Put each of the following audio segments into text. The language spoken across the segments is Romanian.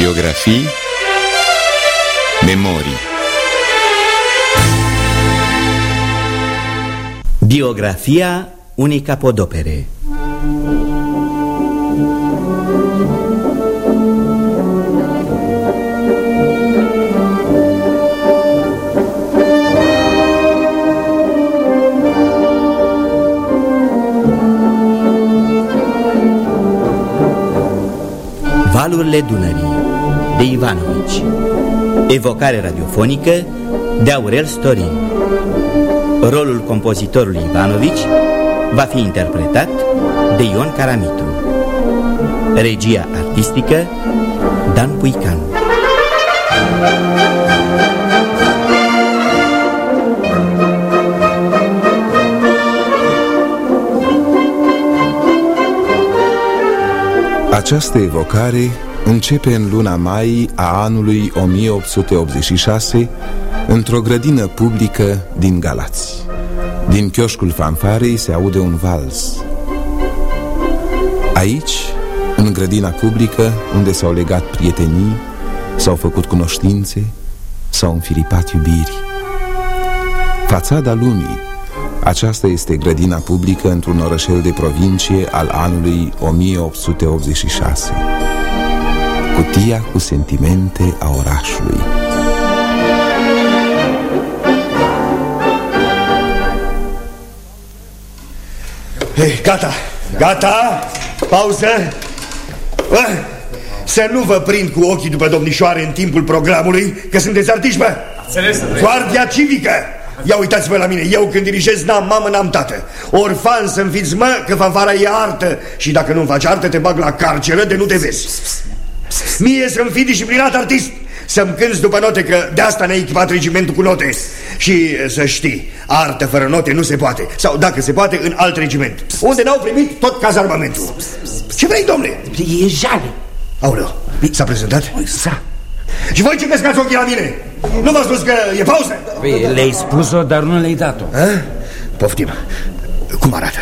Biografii Memorii Biografia unei capodopere Valurile Dunării de Ivanovici. Evocare radiofonică de Aurel Storin. Rolul compozitorului Ivanovici va fi interpretat de Ion Caramitru. Regia artistică Dan Puican. Această evocare începe în luna mai a anului 1886 într-o grădină publică din Galați. Din chioșcul fanfarei se aude un vals. Aici, în grădina publică, unde s-au legat prietenii, s-au făcut cunoștințe, s-au înfiripat iubiri. Fațada lumii aceasta este grădina publică într-un orășel de provincie al anului 1886 Cutia cu sentimente a orașului. Hey, gata, gata, pauză? Bă, Să nu vă prind cu ochii după domnișoare în timpul programului Că sunteți artiști, bă. Guardia civică. Ia uitați-vă la mine, eu când dirigez n-am mamă, n-am tată. Orfan să-mi fiți, mă, că fanfara e artă. Și dacă nu-mi faci artă, te bag la carceră de nu te vezi Mie să-mi fii disciplinat artist Să-mi cânți după note, că de asta ne-a echipat regimentul cu note Și să știi, artă fără note nu se poate Sau dacă se poate, în alt regiment Unde n-au primit tot cazarmamentul Ce vrei, domnule? E jale Aoleu, s-a prezentat? S-a Și voi ce căscați ochii la mine? Nu v-am spus că e pauză? Păi, le-ai spus-o, dar nu le-ai dat-o A? Poftim Cum arată?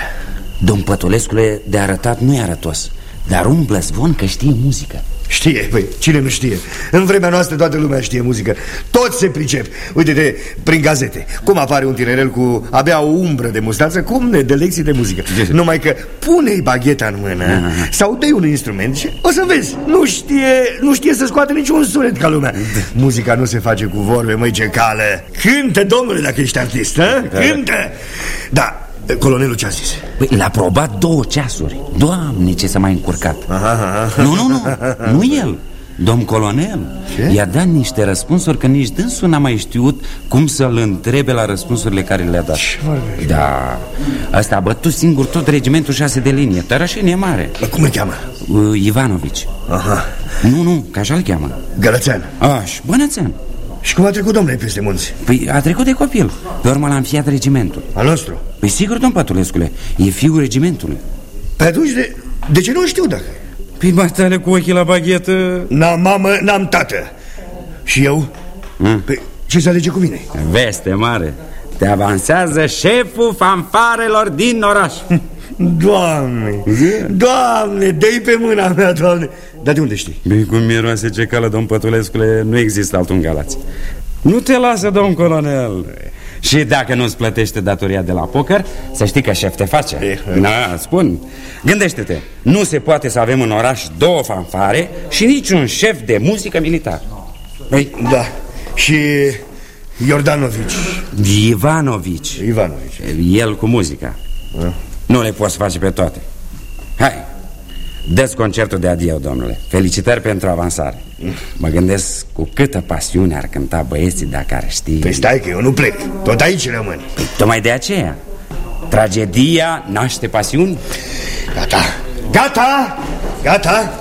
Domn Pătulescule, de arătat nu e arătos Dar umblă zvon că știe muzică Știe, păi, cine nu știe? În vremea noastră toată lumea știe muzică. Toți se pricep. Uite-te prin gazete. Cum apare un tinerel cu abia o umbră de mustață? Cum ne de lecții de muzică? Numai că pune-i bagheta în mână Sau dă un instrument și o să vezi. Nu știe, nu știe să scoate niciun sunet ca lumea. Muzica nu se face cu vorbe, măi ce cală. Cântă, domnule, dacă ești artist, a? Cântă. Da, colonelul ce a zis? Păi, l-a probat două ceasuri. Doamne, ce s-a mai încurcat. Aha, aha. Nu, nu, nu, nu el Domn colonel. Ce? I-a dat niște răspunsuri Că nici dânsul n-a mai știut Cum să-l întrebe la răspunsurile care le-a dat. Ce vorbești? Da, asta a bătut singur tot regimentul 6 de linie. Tărășenie mare. Dar Cum îl cheamă? uh, Ivanovici. Aha, Nu, nu, că așa-l cheamă. Gălățean. Aș, bănățean Și cum a trecut, domnule, peste munți? Păi a trecut de copil Pe urmă l-a înfiat regimentul Al nostru Păi sigur, domn Pătulescule, e fiul regimentului Pe atunci, de, de ce nu știu dacă? Păi batale cu ochii la baghetă N-am mamă, n-am tată Și eu? Mm. Păi, ce se alege cu mine? Veste mare Te avansează șeful fanfarelor din oraș Doamne, doamne, dă pe mâna mea, doamne! Dar de unde știi? Băi, cum miroase ce cală, domn Pătulescule, nu există altul în Galați. Nu te lasă, domn colonel. Și dacă nu-ți plătește datoria de la poker Să știi că șef te face. Eh, Da, spun. Gândește-te, nu se poate să avem în oraș două fanfare Și niciun șef de muzică militar. Păi, da. Și Iordanovici. Ivanovici. Ivanovici. El cu muzica Nu le poți face pe toate. Hai Dă-ți concertul de adio, domnule. Felicitări pentru avansare. Mă gândesc cu câtă pasiune ar cânta băieții dacă ar ști. Păi stai că eu nu plec, tot aici rămân. Tocmai de aceea. Tragedia naște pasiuni. Gata, gata, gata.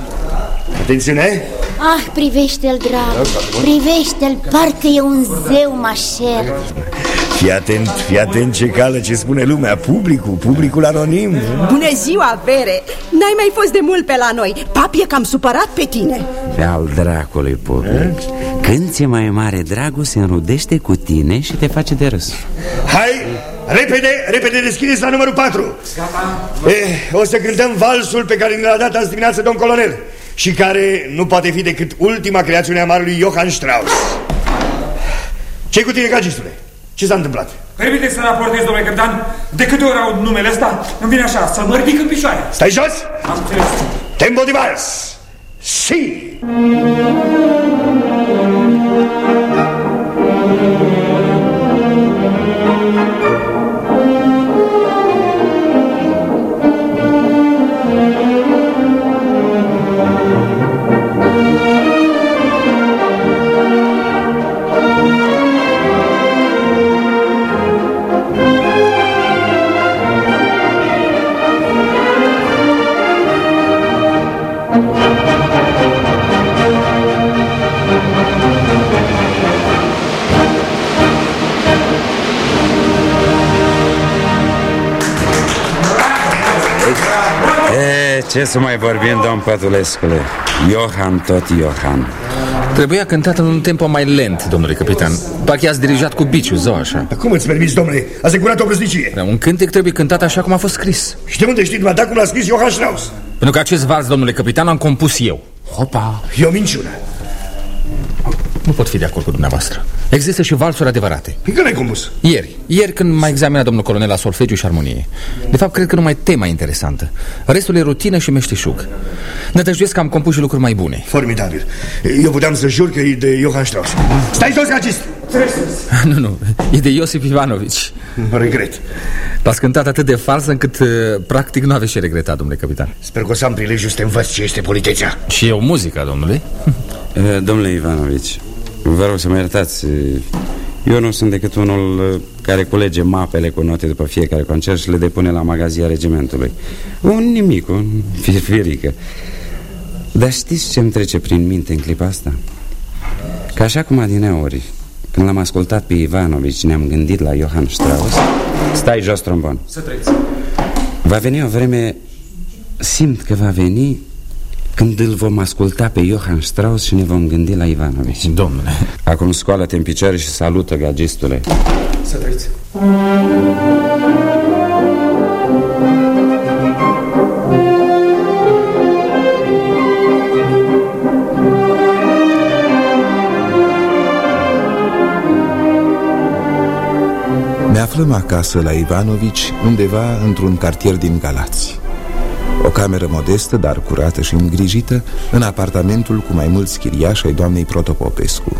Atențiune. Ah, privește-l, drag, privește-l, parcă e un zeu mașer Fii atent, fii atent ce cală, ce spune lumea. Publicul, publicul anonim. Bună ziua, Vere! N-ai mai fost de mult pe la noi. Papi e cam supărat pe tine. Pe al dracului public Când ți-e mai mare dragul se înrudește cu tine și te face de râs. Hai, repede, repede deschideți la numărul 4 eh, O să cântăm valsul pe care ne l-a dat azi dimineață domn colonel și care nu poate fi decât ultima creațiune a marului Johann Strauss. ce cu tine, gagistule? Ce s-a întâmplat? Permite să raportez, domnule capitan, de câte ori aud numele ăsta, îmi vine așa, să mă ridic în picioare. Stai jos! Am înțeles. Tempo di vals! Si! E, ce să mai vorbim, domn Pătulescule? Johan tot Johan. Trebuia cântat în un tempo mai lent, domnule capitan Parcă ați dirijat cu biciu, zău așa Cum îți permiți, domnule? A securat o brăznicie da, Un cântec trebuie cântat așa cum a fost scris Și de unde știi dumneata cum l-a scris Johann Strauss? Pentru că acest vals, domnule capitan, am compus eu Hopa E o minciună Nu pot fi de acord cu dumneavoastră Există și valsuri adevărate. Păi când ai compus? Ieri, ieri când m-a examinat domnul colonel la solfegiu și armonie. De fapt, cred că numai tema e interesantă. Restul e rutină și meșteșug Nădăjduiesc că am compus și lucruri mai bune. Formidabil. Eu puteam să jur că e de Johann Strauss. Stai jos, gagist! Nu, nu, e de Iosif Ivanovici. Regret. L-ați cântat atât de fals încât uh, practic nu aveți ce regreta, domnule capitan. Sper că o să am prilejul să te învăț ce este politețea. Și eu muzica, domnule. E, Domnule Ivanovici, vă rog să mă iertați Eu nu sunt decât unul uh, care culege mapele cu note după fiecare concert și le depune la magazia regimentului Un nimic, un firfirică Dar știți ce-mi trece prin minte în clipa asta? Că așa cum adineori Când l-am ascultat pe Ivanovici Ne-am gândit la Johann Strauss Stai jos, trombon Să trăiți. Va veni o vreme Simt că va veni Când îl vom asculta pe Johann Strauss Și ne vom gândi la Ivanovici. Domnule. Acum scoală-te în picioare și salută, gagistule. Să trăiți. Ne aflăm acasă la Ivanovici Undeva într-un cartier din Galați O cameră modestă, dar curată și îngrijită În apartamentul cu mai mulți chiriași ai doamnei Protopopescu.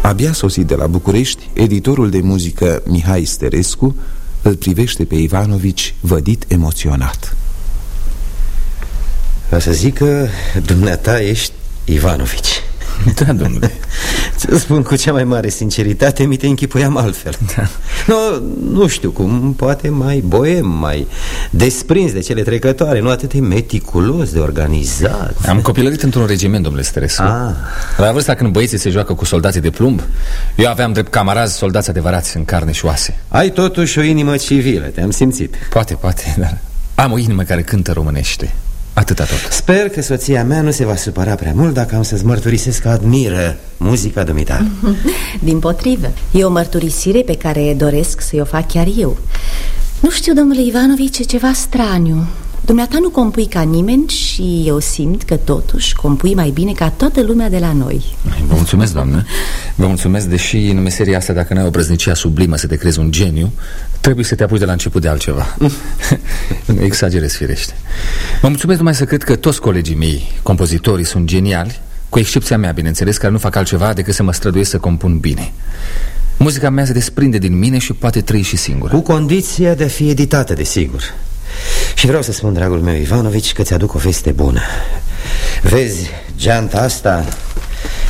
Abia sosit de la București Editorul de muzică Mihai Sterescu Îl privește pe Ivanovici vădit emoționat. O să zic că dumneata ești Ivanovici. Da, domnule. Ți spun cu cea mai mare sinceritate Mi te închipuiam altfel. Da. nu, nu știu cum, poate mai boem Mai desprins de cele trecătoare. Nu atât de meticulos, de organizat. Am copilărit într-un regiment, domnule Sterescu. Ah. La vârsta când băieții se joacă cu soldații de plumb Eu aveam drept camarazi soldați adevărați în carne și oase. Ai totuși o inimă civilă, te-am simțit. Poate, poate, dar am o inimă care cântă românește. Atâta tot. Sper că soția mea nu se va supăra prea mult Dacă am să-ți mărturisesc că admiră muzica dumitale. Din potrivă, e o mărturisire pe care doresc să-i o fac chiar eu Nu știu, domnule Ivanovici, e ceva straniu. Dumneata nu compui ca nimeni și eu simt că totuși compui mai bine ca toată lumea de la noi. Vă mulțumesc, doamnă. Vă mulțumesc, deși în meseria asta Dacă n-ai o brăznicia sublimă să te crezi un geniu Trebuie să te apuci de la început de altceva. Nu exagerez, firește. Vă mulțumesc numai să cred că toți colegii mei Compozitorii sunt geniali Cu excepția mea, bineînțeles, care nu fac altceva Decât să mă străduiesc să compun bine Muzica mea se desprinde din mine și poate trăi și singură. Cu condiția de a fi editată, desigur. Și vreau să spun, dragul meu Ivanovici, că ți-aduc o veste bună. Vezi, geanta asta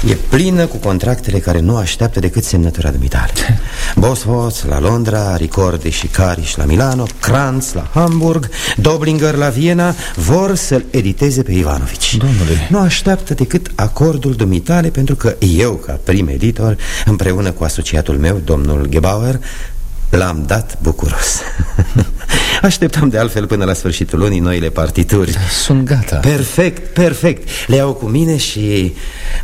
e plină cu contractele care nu așteaptă decât semnătura dumitale Bosworth la Londra, Ricordi și Cariș la Milano Kranz la Hamburg, Doblinger la Viena Vor să-l editeze pe Ivanovici. Domnule. Nu așteaptă decât acordul dumitale Pentru că eu, ca prim editor, împreună cu asociatul meu, domnul Gebauer L-am dat bucuros Așteptăm de altfel până la sfârșitul lunii noile partituri. Sunt gata. Perfect, perfect. Le iau cu mine și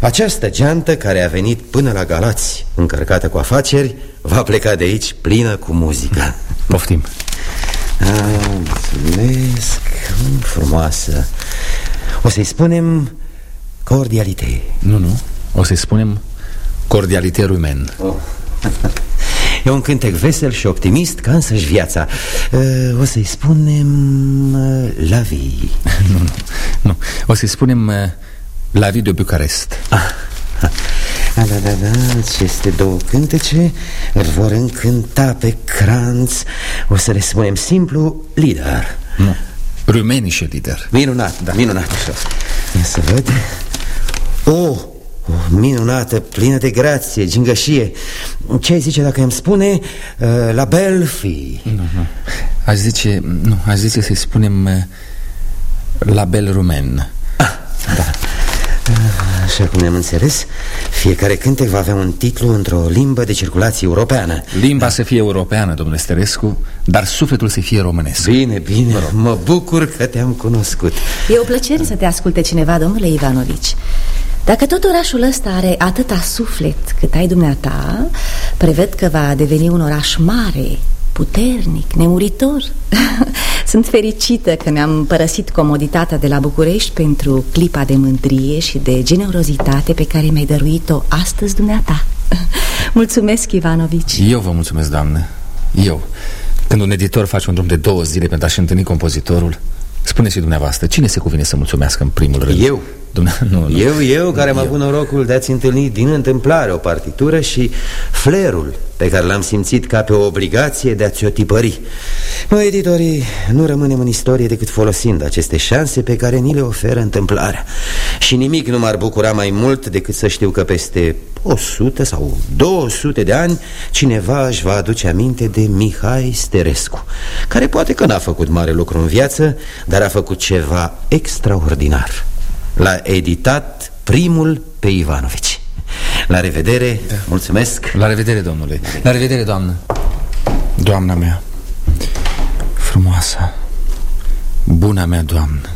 această geantă care a venit până la Galați Încărcată cu afaceri Va pleca de aici plină cu muzică. Poftim. Ah, Mulțumesc Frumoasă. O să-i spunem cordialitate Nu, nu, o să-i spunem cordialitate rumen. Oh. E un cântec vesel și optimist ca însăși viața. Uh, O să-i spunem uh, la vie Nu, nu, nu. O să-i spunem uh, la vie de Bucarest. Ah. Da, da, da, da, aceste două cântece îl vor încânta pe Kranz O să le spunem simplu, lider. Nu, rumenișe lider. Minunat, da. minunat Ia să văd. Oh, oh, minunată, plină de grație, gingășie Ce ai zice dacă îmi spune uh, la Belfi? Nu, nu, aș zice, nu, aș zice să-i spunem uh, la bel rumen ah. Da Așa cum ne-am înțeles Fiecare cântec va avea un titlu într-o limbă de circulație europeană. Limba da. să fie europeană, domnule Sterescu Dar sufletul să fie românesc. Bine, bine, mă bucur că te-am cunoscut. E o plăcere să te asculte cineva, domnule Ivanovici. Dacă tot orașul ăsta are atâta suflet cât ai dumneata Preved că va deveni un oraș mare puternic, nemuritor. Sunt fericită că mi-am părăsit comoditatea de la București Pentru clipa de mândrie și de generozitate pe care mi-ai dăruit-o astăzi dumneata. Mulțumesc, Ivanovici. Eu vă mulțumesc, doamnă Eu. Când un editor face un drum de două zile pentru a-și întâlni compozitorul Spuneți-i dumneavoastră, cine se cuvine să mulțumească în primul rând? Eu. Dumne nu, nu. Eu, eu care am avut norocul de a-ți întâlni din întâmplare o partitură și flerul pe care l-am simțit ca pe o obligație de a-ți o tipări. Noi, editorii, nu rămânem în istorie decât folosind aceste șanse pe care ni le oferă întâmplarea. Și nimic nu m-ar bucura mai mult decât să știu că peste 100 sau 200 de ani cineva își va aduce aminte de Mihai Sterescu Care poate că n-a făcut mare lucru în viață, dar a făcut ceva extraordinar L-a editat primul pe Ivanovici. La revedere, da. mulțumesc. La revedere, domnule. La revedere, doamnă. Doamna mea Frumoasa Buna mea doamnă.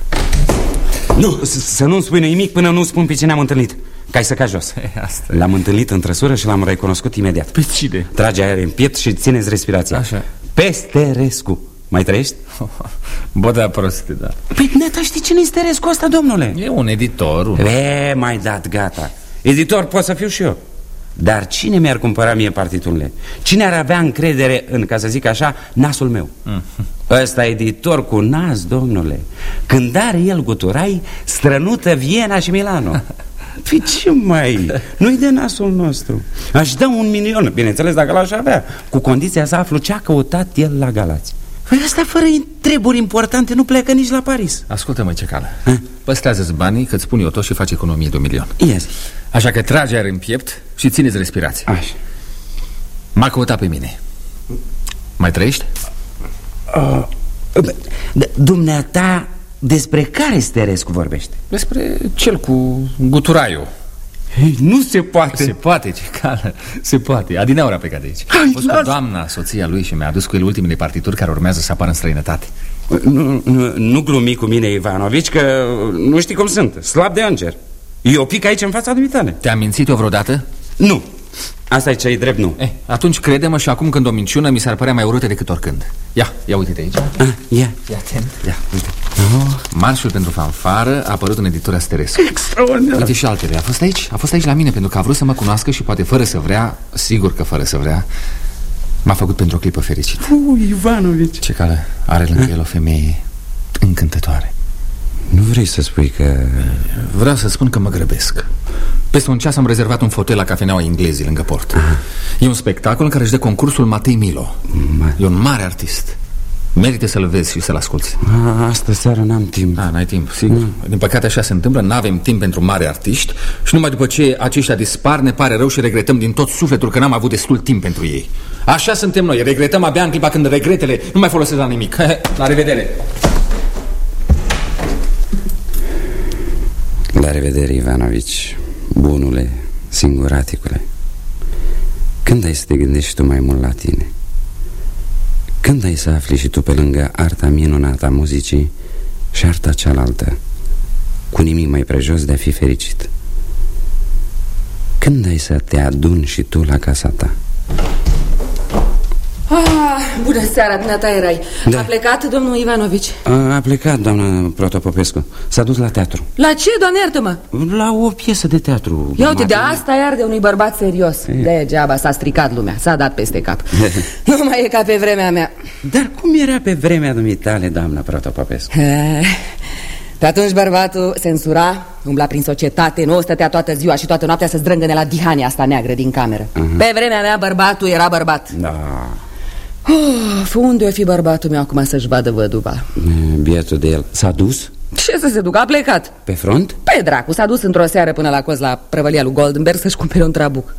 Nu, să nu-mi spui nimic până nu spun pe cine am întâlnit. Cai să ca jos. L-am întâlnit în trăsură și l-am recunoscut imediat. Pe cine? Trage aer în piept și țineți respirația. Așa. Pesterescu mai trăiești? Bă, da, proste, da Păi, neta, știi cine este Rescu ăsta, domnule? E un editor un... E, mai dat, gata Editor pot să fiu și eu Dar cine mi-ar cumpăra mie partiturile? Cine ar avea încredere în, ca să zic așa, nasul meu? Mm. Ăsta editor cu nas, domnule Când are el guturai, strănută Viena și Milano Păi ce mai? Nu-i de nasul nostru Aș da un milion, bineînțeles, dacă l-aș avea Cu condiția să aflu ce a căutat el la Galați Păi asta fără treburi importante nu plecă nici la Paris. Ascultă-mă ce cală Păstrează-ți banii, că-ți spun eu tot și faci economie de un milion. Ia zi. Așa că trage aer în piept și țineți respirație. Așa. M-a căutat pe mine. Mai trăiești? Uh, dumneata despre care Sterescu vorbește? Despre cel cu guturaiul Ei, Nu se poate. Se poate, ce cală, se poate. Adineaura a plecat de aici. Ai, A fost cu doamna, soția lui și mi-a adus cu el ultimele partituri care urmează să apară în străinătate. Nu, nu, nu glumi cu mine, Ivanovici, că nu știi cum sunt. Slab de înger. Eu pic aici în fața dumitale. Te-am mințit eu vreodată? Nu. Asta e ce drept, nu. Eh, Atunci crede-mă și acum când o minciună mi s-ar părea mai urâtă decât oricând. Ia, ia uite-te aici. Ah, Ia. Ia atent. Ia, uite. oh. Marșul pentru fanfară a apărut în editura Sterescu. Extraordinar. Uite și altele, a fost aici? A fost aici la mine pentru că a vrut să mă cunoască și poate fără să vrea Sigur că fără să vrea M-a făcut pentru o clipă fericită. Uh, Ivanovici. Ce cală are lângă el o femeie încântătoare. Nu vrei să spui că... Vreau să spun că mă grăbesc. Peste un ceas am rezervat un fotel la cafeneaua englezii lângă port. Aha. E un spectacol în care își dă concursul Matei Milo. Ma... E un mare artist Merită să-l vezi și să-l asculti Asta seara n-am timp. A, n-ai timp, sigur. Mm. Din păcate așa se întâmplă, n-avem timp pentru mari artiști Și numai după ce aceștia dispar ne pare rău și regretăm din tot sufletul că n-am avut destul timp pentru ei. Așa suntem noi, regretăm abia în clipa când regretele nu mai folosesc la nimic. La revedere! La revedere, Ivanovici Bunule, singuraticule. Când ai să te gândești tu mai mult la tine? Când ai să afli și tu pe lângă arta minunată a muzicii Și arta cealaltă Cu nimic mai prejos de a fi fericit Când ai să te aduni și tu la casa ta? Ah, bună seara, dumneata erai da. A plecat domnul Ivanovici? A, a plecat, doamna Protopopescu S-a dus la teatru La ce, doamne, iartă-mă? La o piesă de teatru Ia uite, de asta iar de unui bărbat serios e. Degeaba s-a stricat lumea, s-a dat peste cap Nu mai e ca pe vremea mea Dar cum era pe vremea dumitale, doamna Protopopescu? Pe atunci bărbatul censura, umbla prin societate, nu stătea toată ziua și toată noaptea să zdrângăne la dihania asta neagră din cameră uh -huh. Pe vremea mea bărbatul era bărbat Da Oh, unde o fi bărbatul meu acum să-și vadă văduva? Bietul de el s-a dus? Ce să se ducă? A plecat Pe front? Pe dracu, s-a dus într-o seară până la coz la prăvălia lui Goldenberg să-și cumpere un trabuc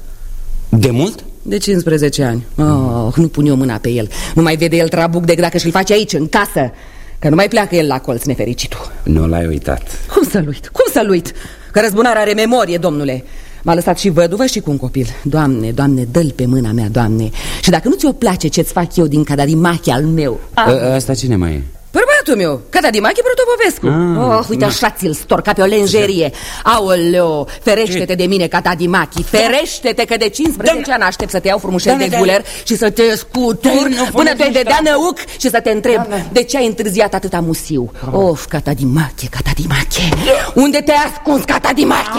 De mult? De 15 ani oh, Nu pun eu mâna pe el Nu mai vede el trabuc decât dacă și-l face aici, în casă Că nu mai pleacă el la colț nefericitul Nu l-ai uitat Cum să-l uit? Cum să-l uit? Că răzbunarea are memorie, domnule M-a lăsat și văduvă și cu un copil. Doamne, doamne, dă-l pe mâna mea, doamne. Și dacă nu ți-o place ce-ți fac eu din cadarimachi al meu. A, Asta cine mai e? Bărbatul meu, Cadadimachi Protopopescu. Ah, Oh, uite așa ți-l stor ca pe o lenjerie. Aoleo, ferește-te de mine, Cadadimachi Ferește-te că de 15 ani aștept să te iau frumușel de guler Și să te scutur până te dea năuc Și să te întreb de ce ai întârziat atâta musiu? Of, Cadadimachi, Cadadimachi Unde te-ai ascuns, Cadadimachi?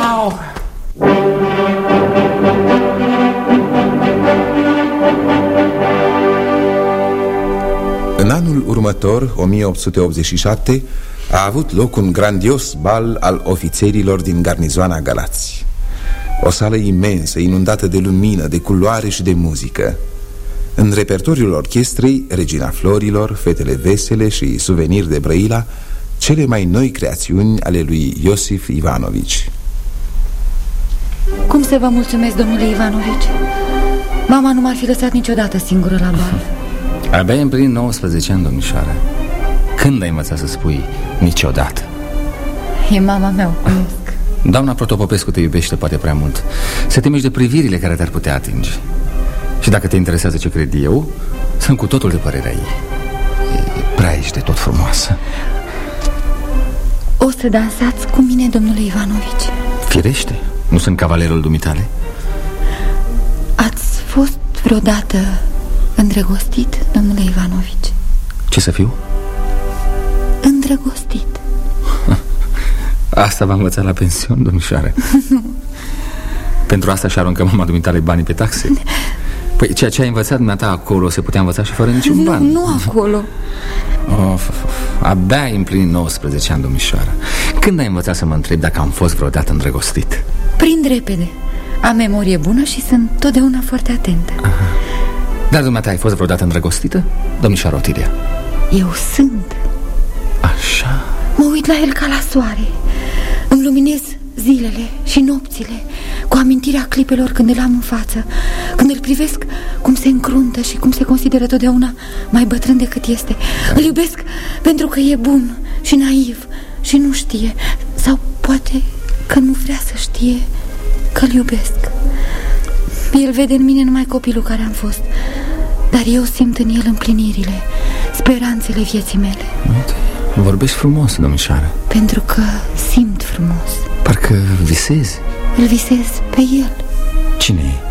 În anul următor, 1887, a avut loc un grandios bal al ofițerilor din garnizoana Galați. O sală imensă, inundată de lumină, de culoare și de muzică. În repertoriul orchestrei, Regina Florilor, Fetele Vesele și Suvenir de Brăila, cele mai noi creațiuni ale lui Iosif Ivanovici. Cum să vă mulțumesc, domnule Ivanovici? Mama nu m-ar fi lăsat niciodată singură la bal. Abia în plin 19 ani, domnișoară. Când ai învățat să spui niciodată? E mama mea, o cunosc. Doamna Protopopescu te iubește poate prea mult. Se temești de privirile care te-ar putea atinge. Și dacă te interesează ce cred eu Sunt cu totul de părerea ei. E prea ești de tot frumoasă. O să dansați cu mine, domnule Ivanovici? Firește, nu sunt cavalerul dumitale? Ați fost vreodată îndrăgostit, domnule Ivanovici? Ce să fiu? Îndrăgostit. Asta v-am învățat la pension, domnișoare Pentru asta și aruncă mama dumitale banii pe taxe. Păi ceea ce ai învățat dumneata acolo Se putea învăța și fără niciun ban. Nu, nu acolo. Of, of, of. Abia ai împlinit 19 ani, domnișoară Când ai învățat să mă întreb dacă am fost vreodată îndrăgostit? Prind repede Am memorie bună și sunt totdeauna foarte atentă Aha. Dar dumneata ai fost vreodată îndrăgostită, domnișoară Otilia? Eu sunt Așa Mă uit la el ca la soare Îmi luminez zilele și nopțile Cu amintirea clipelor când îl am în față Când îl privesc cum se încruntă și cum se consideră totdeauna mai bătrân decât este da. Îl iubesc pentru că e bun și naiv și nu știe. Sau poate că nu vrea să știe că-l iubesc. El vede în mine numai copilul care am fost Dar eu simt în el împlinirile, speranțele vieții mele. Uite. Vorbești frumos, domnișoară. Pentru că simt frumos. Parcă visezi. Îl visez pe el. Cine e?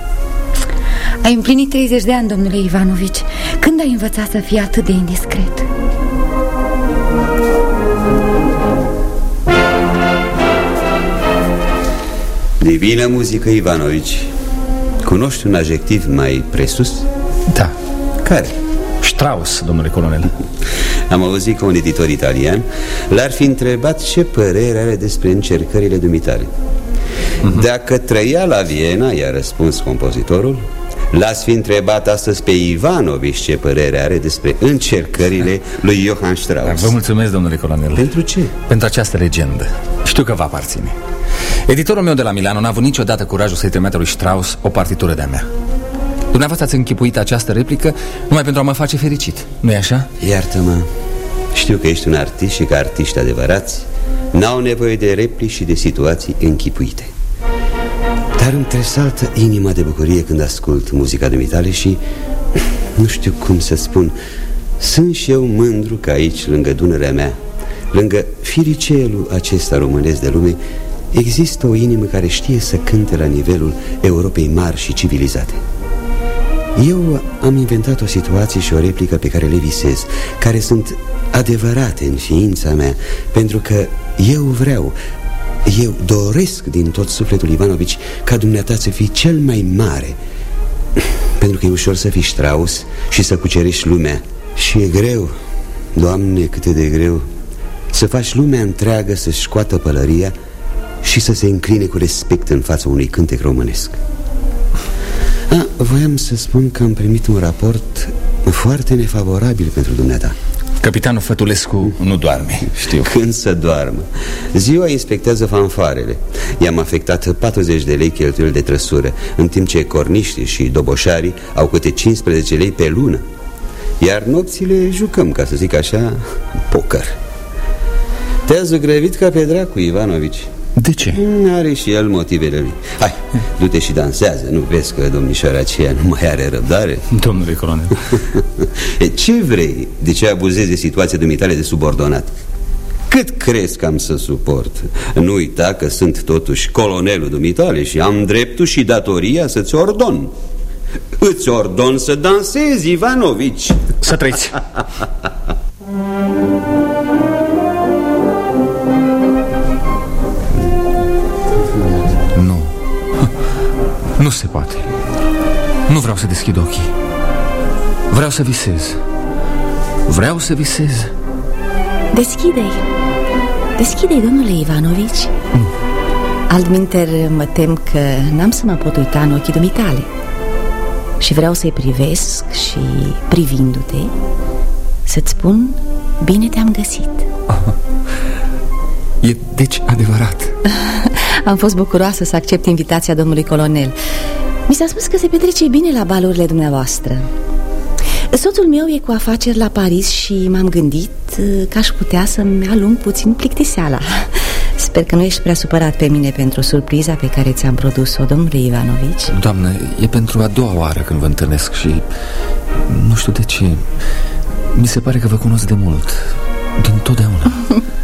Ai împlinit 30 de ani, domnule Ivanovici. Când ai învățat să fii atât de indiscret? Divină muzică, Ivanovici Cunoști un adjectiv mai presus? Da Care? Strauss, domnule colonel Am auzit că un editor italian L-ar fi întrebat ce părere are despre încercările dumitale uh -huh. Dacă trăia la Viena, i-a răspuns compozitorul L-ați fi întrebat astăzi pe Ivanovici ce părere are despre încercările lui Johann Strauss Vă mulțumesc, domnule colonel Pentru ce? Pentru această legendă Știu că va aparține Editorul meu de la Milano n-a avut niciodată curajul să-i trimite lui Strauss o partitură de-a mea. Dumneavoastră ați închipuit această replică numai pentru a mă face fericit, nu-i așa? Iartă-mă, știu că ești un artist și că artiști adevărați N-au nevoie de replici și de situații închipuite. Dar îmi tresaltă inima de bucurie când ascult muzica dumitale și Nu știu cum să spun Sunt și eu mândru că aici, lângă Dunărea mea Lângă firicelul acesta românesc de lume Există o inimă care știe să cânte la nivelul Europei mari și civilizate. Eu am inventat o situație și o replică pe care le visez Care sunt adevărate în ființa mea Pentru că eu vreau Eu doresc din tot sufletul Ivanovici Ca dumneata să fii cel mai mare Pentru că e ușor să fii Strauss Și să cucerești lumea. Și e greu Doamne, cât e de greu Să faci lumea întreagă să-și scoată pălăria Și să se încline cu respect în fața unui cântec românesc. A, Voiam să spun că am primit un raport foarte nefavorabil pentru dumneata. Capitanul Fătulescu nu doarme, știu. Când să doarmă? Ziua inspectează fanfarele I-am afectat 40 de lei cheltuieli de trăsură În timp ce corniștii și doboșarii au câte 15 lei pe lună. Iar nopțile jucăm, ca să zic așa, poker. Te-a zugrăvit ca pe dracu, Ivanovici De ce? Are și el motivele lui Hai, du-te și dansează Nu vezi că domnișoara aceea nu mai are răbdare? Domnule colonel E, Ce vrei? De ce abuzezi de situația dumitale de subordonat? Cât crezi că am să suport? Nu uita că sunt totuși colonelul dumitale Și am dreptul și datoria să-ți ordon Îți ordon să dansezi, Ivanovici Să trăiți Nu se poate. Nu vreau să deschid ochii. Vreau să visez. Vreau să visez. Deschide-i. Deschide-i, domnule Ivanovici. Nu. Altminter mă tem că n-am să mă pot uita în ochii dumitale. Și vreau să-i privesc și privindu-te Să-ți spun Bine te-am găsit. E deci adevărat Am fost bucuroasă să accept invitația domnului colonel. Mi s-a spus că se petrece bine la balurile dumneavoastră. Soțul meu e cu afaceri la Paris și m-am gândit uh, că aș putea să-mi alung puțin plictiseala. Sper că nu ești prea supărat pe mine pentru surpriza pe care ți-am produs-o, domnule Ivanovici. Doamnă, e pentru a doua oară când vă întâlnesc și nu știu de ce. Mi se pare că vă cunosc de mult Din totdeauna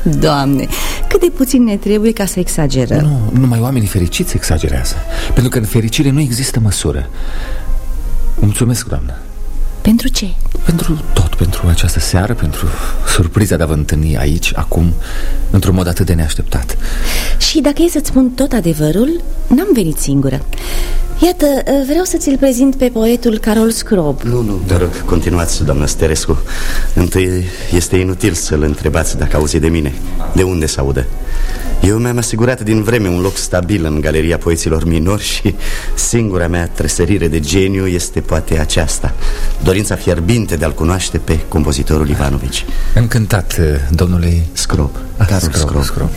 Doamne, cât de puțin ne trebuie ca să exagerăm. Nu, numai oamenii fericiți exagerează. Pentru că în fericire nu există măsură. Mulțumesc, doamnă Pentru ce? Pentru tot, pentru această seară Pentru surpriza de a vă întâlni aici, acum Într-un mod atât de neașteptat. Și dacă e să-ți spun tot adevărul, n-am venit singură. Iată, vreau să ți-l prezint pe poetul Carol Scrob. Nu, nu, te rog, continuați, doamnă Sterescu. Întâi este inutil să-l întrebați dacă auzi de mine. De unde se audă Eu mi-am asigurat din vreme un loc stabil în Galeria Poeților Minori Și singura mea tresărire de geniu este poate aceasta Dorința fierbinte de a-l cunoaște pe compozitorul Ivanovici. Încântat, domnule Scrob Carol Scrob, Scrob.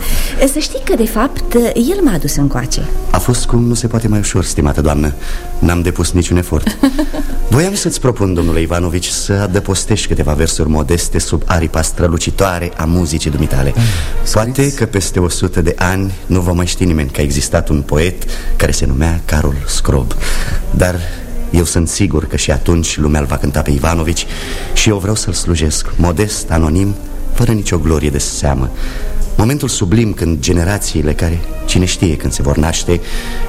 Să știi că, de fapt, el m-a adus încoace. A fost cum nu se poate mai ușor, stimată doamnă. N-am depus niciun efort. Voiam să-ți propun, domnule Ivanovici Să adăpostești câteva versuri modeste Sub aripa strălucitoare a muzicii dumitale. Poate că peste o sută de ani Nu va mai ști nimeni că a existat un poet Care se numea Carol Scrob Dar eu sunt sigur că și atunci lumea îl va cânta pe Ivanovici Și eu vreau să-l slujesc Modest, anonim, fără nicio glorie de seamă. Momentul sublim când generațiile care, cine știe când se vor naște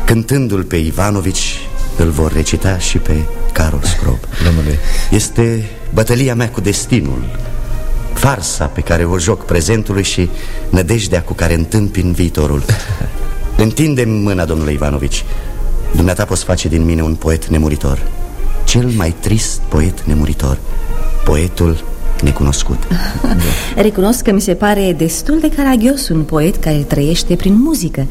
Cântându-l pe Ivanovici, îl vor recita și pe Carol Scrob Domnule. Este bătălia mea cu destinul Farsa pe care o joc prezentului și nădejdea cu care întâmpin viitorul. Întindem mâna, domnule Ivanovici. Dumneata poți face din mine un poet nemuritor. Cel mai trist poet nemuritor. Poetul necunoscut. Recunosc că mi se pare destul de caragios un poet care trăiește prin muzică.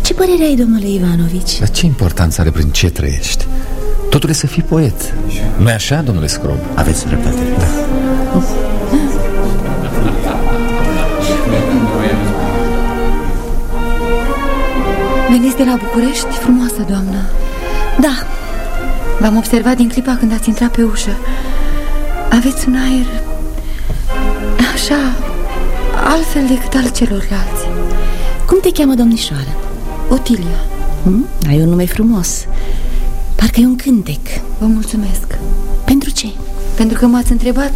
Ce părere ai, domnule Ivanovici? Dar ce importanță are prin ce trăiești? Totul e să fii poet. Nu e așa, domnule Scrob? Aveți dreptate. Da. Veniți de la București, frumoasă doamnă. Da V-am observat din clipa când ați intrat pe ușă. Aveți un aer Așa Altfel decât al celorlalți. Cum te cheamă, domnișoară? Otilia. Hmm? Ai un nume frumos. Parcă e un cântec. Vă mulțumesc. Pentru ce? Pentru că m-ați întrebat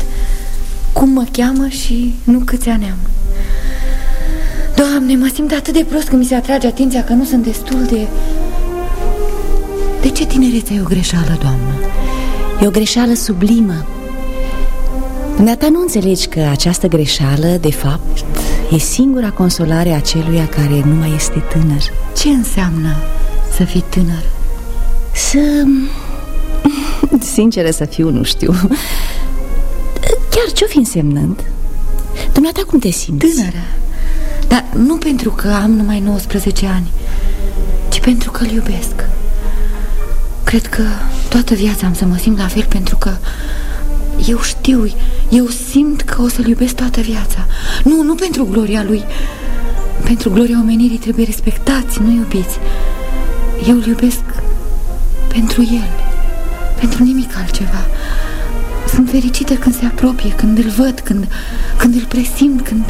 Cum mă cheamă și nu câți ani am Doamne, mă simt atât de prost că mi se atrage atenția că nu sunt destul de... De ce tinerețea e o greșeală, doamnă? E o greșeală sublimă Dumneata nu înțelegi că această greșeală, de fapt, e singura consolare a celuia care nu mai este tânăr Ce înseamnă să fii tânăr? Să... Sinceră să fiu, nu știu Chiar ce-o fi însemnând? Dumneata cum te simți? Tânără Dar nu pentru că am numai 19 ani Ci pentru că îl iubesc. Cred că toată viața am să mă simt la fel pentru că eu știu, eu simt că o să-l iubesc toată viața. Nu, nu pentru gloria lui. Pentru gloria omenirii trebuie respectați, nu iubiți. Eu îl iubesc pentru el Pentru nimic altceva Sunt fericită când se apropie, când îl văd, când, când îl presimt, când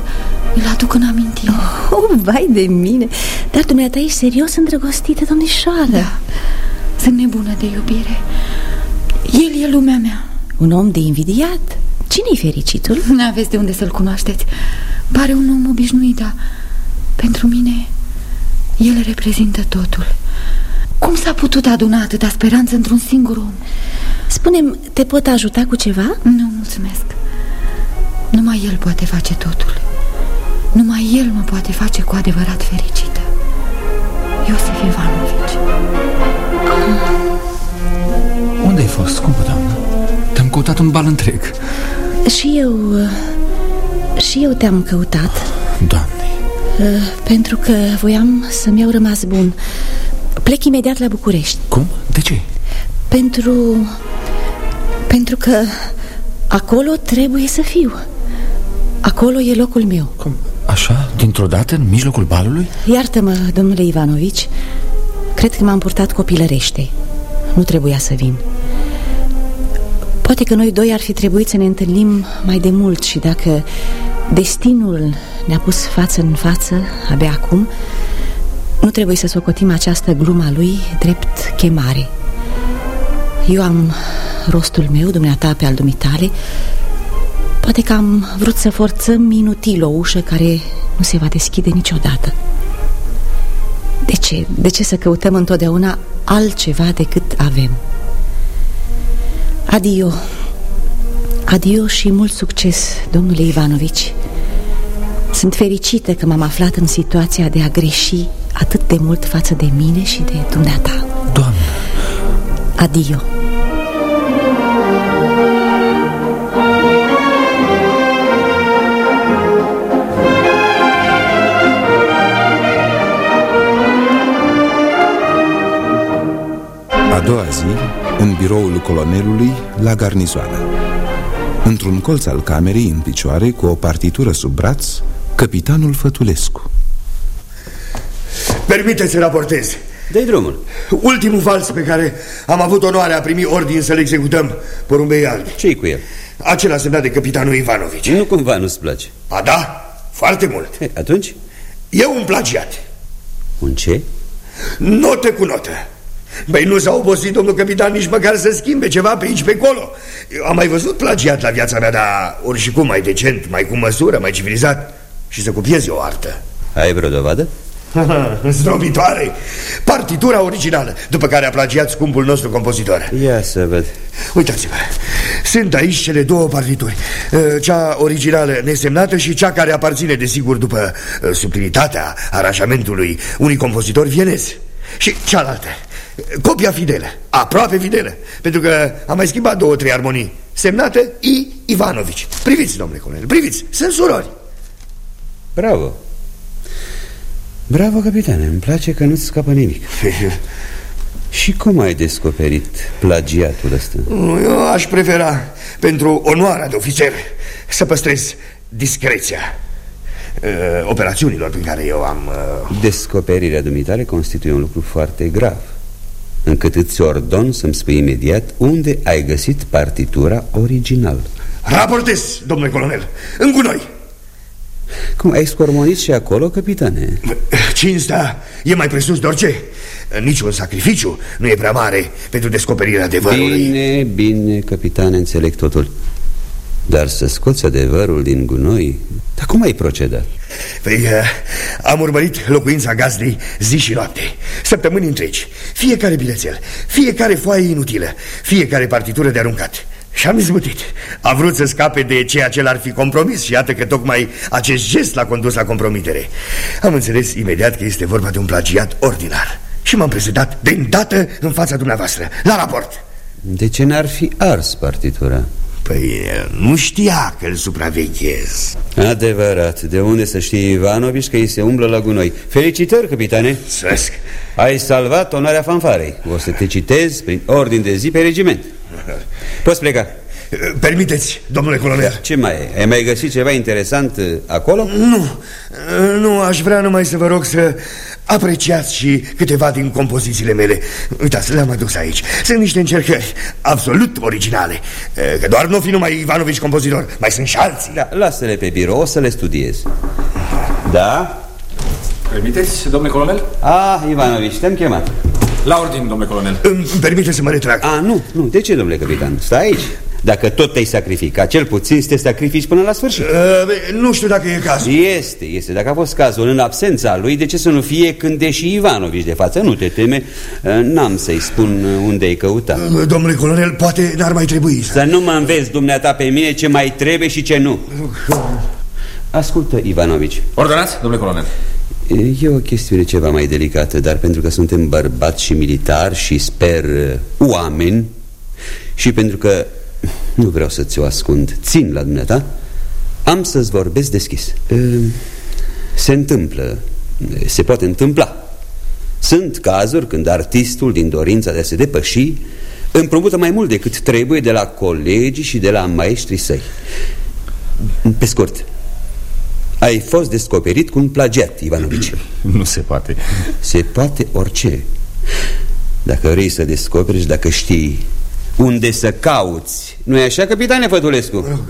îl aduc în amintire. Oh, vai de mine. Dar dumneata ești serios îndrăgostită, domnișoară? Da, sunt nebună de iubire. El e lumea mea. Un om de invidiat? Cine-i fericitul? N-aveți de unde să-l cunoașteți. Pare un om obișnuit, dar pentru mine el reprezintă totul Cum s-a putut aduna atâta speranță într-un singur om? Spunem, te pot ajuta cu ceva? Nu, mulțumesc. Numai el poate face totul. Numai el mă poate face cu adevărat fericită. Iosif Ivanovici. Unde ai fost, scumpă doamnă? Te-am căutat un bal întreg. Și eu... Și eu te-am căutat. Doamne. Pentru că voiam să-mi iau rămas bun Plec imediat la București Cum? De ce? Pentru... Pentru că acolo trebuie să fiu Acolo e locul meu Cum? Așa? Dintr-o dată? În mijlocul balului? Iartă-mă, domnule Ivanovici Cred că m-am purtat copilărește Nu trebuia să vin Poate că noi doi ar fi trebuit să ne întâlnim mai de mult și dacă destinul ne-a pus față în față abia acum, nu trebuie să socotim această gluma lui drept chemare. Eu am rostul meu, dumneata pe al dumitale, poate că am vrut să forțăm inutil o ușă care nu se va deschide niciodată. De ce? De ce să căutăm întotdeauna altceva decât avem? Adio Adio și mult succes, domnule Ivanovici Sunt fericită că m-am aflat în situația de a greși atât de mult față de mine și de dumneata. Doamne! Adio! A doua zi, în biroul colonelului, la garnizoană. Într-un colț al camerei, în picioare, cu o partitură sub braț, capitanul Fătulescu Permiteți să raportez dă drumul Ultimul vals pe care am avut onoarea a primi ordin să-l executăm Porumbei albi ce cu el? Acela semnat de capitanul Ivanovici Nu cumva nu-ți place A, da? Foarte mult He, Atunci? E un plagiat Un ce? Notă cu notă Băi, nu s-a obosit domnul capitan nici măcar să schimbe ceva pe aici, pe acolo Eu am mai văzut plagiat la viața mea, dar ori și cum mai decent, mai cu măsură, mai civilizat Și să copiezi o artă Ai vreo dovadă? Zdrobitoare. Partitura originală După care a plagiat scumpul nostru compozitor. Ia să văd. Uitați-vă. Sunt aici cele două partituri. Cea originală nesemnată și cea care aparține Desigur după subtilitatea aranjamentului Unui compozitor vienez. Și cealaltă. Copia fidelă, aproape fidelă. Pentru că am mai schimbat două, trei armonii. Semnată I. Ivanovici. Priviți, domnule colonel, priviți, sunt surori. Bravo Bravo, capitane, îmi place că nu-ți scapă nimic. Și cum ai descoperit plagiatul ăsta? Eu aș prefera, pentru onoarea de ofițer Să păstrez discreția Operațiunilor prin care eu am... Descoperirea dumitale constituie un lucru foarte grav Încât îți ordon să-mi spui imediat Unde ai găsit partitura originală. Raportez, domnule colonel, în noi cum, ai scormonit și acolo, capitane? Cinstea e mai presus de orice. Niciun sacrificiu nu e prea mare pentru descoperirea adevărului. Bine, bine, capitane, înțeleg totul. Dar să scoți adevărul din gunoi Dar cum ai procedat? Păi, uh, am urmărit locuința gazdei zi și noapte Săptămâni întregi. Fiecare bilețel, fiecare foaie inutilă Fiecare partitură de aruncat și am izbutit. A vrut să scape de ceea ce l-ar fi compromis Și iată că tocmai acest gest l-a condus la compromitere. Am înțeles imediat că este vorba de un plagiat ordinar. Și m-am prezentat de îndată în fața dumneavoastră La raport. De ce n-ar fi ars partitura? Păi nu știa că îl supraveghez. Adevărat, de unde să știe Ivanovici că îi se umblă la gunoi? Felicitări, capitane. Săsc Ai salvat onoarea fanfarei. O să te citez prin ordin de zi pe regiment. Poți pleca. Permiteți, domnule colonel. Ce mai e? Ai mai găsit ceva interesant uh, acolo? Nu, uh, nu, aș vrea numai să vă rog să apreciați și câteva din compozițiile mele. Uitați, le-am adus aici. Sunt niște încercări absolut originale. Uh, Că doar nu fi numai Ivanovici compozitor Mai sunt și alții. Da, lasă-le pe birou, o să le studiez. Da? Permiteți, domnule colonel? Ah, Ivanovici, te-am chemat. La ordin, domnule colonel. Îmi permite să mă retrag. Ah, nu, nu, de ce, domnule capitan? Stai aici dacă tot te-ai sacrificat, cel puțin să te sacrifici până la sfârșit. Uh, Nu știu dacă e cazul. Este, este, dacă a fost cazul în absența lui De ce să nu fie când e și Ivanovici de față? Nu te teme, uh, n-am să-i spun unde ai căutat. Uh, Domnule colonel, poate n-ar mai trebui Să nu mă înveți dumneata pe mine ce mai trebuie și ce nu. Ascultă, Ivanovici. Ordonați, domnule colonel. E o chestiune ceva mai delicată Dar pentru că suntem bărbați și militari Și sper oameni Și pentru că nu vreau să ți-o ascund. Țin la dumneata. Am să-ți vorbesc deschis. Se întâmplă. Se poate întâmpla. Sunt cazuri când artistul din dorința de a se depăși Împrumută mai mult decât trebuie De la colegii și de la maestrii săi. Pe scurt ai fost descoperit cu un plagiat, Ivanovici. Nu se poate. Se poate orice. Dacă vrei să descoperi și dacă știi unde să cauți Nu-i așa, capitane Fătulescu?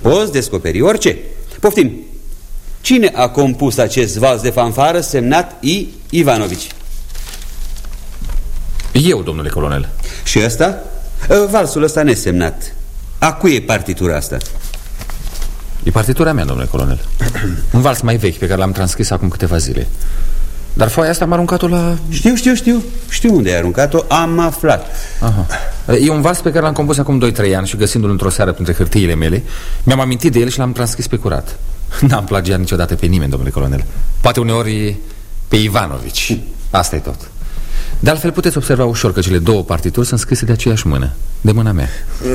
Poți descoperi orice Poftim Cine a compus acest vals de fanfară semnat I. Ivanovici? Eu, domnule colonel Și ăsta? Valsul ăsta nesemnat A cui e partitura asta? E partitura mea, domnule colonel Un vals mai vechi pe care l-am transcris acum câteva zile Dar foaia asta am aruncat-o la... Știu, știu, știu Știu unde ai aruncat-o, am aflat. Aha. E un vals pe care l-am compus acum 2-3 ani Și găsindu-l într-o seară printre hârtiile mele Mi-am amintit de el și l-am transcris pe curat. N-am plagiat niciodată pe nimeni, domnule colonel. Poate uneori pe Ivanovici. Asta e tot de altfel puteți observa ușor că cele două partituri sunt scrise de aceeași mână De mâna mea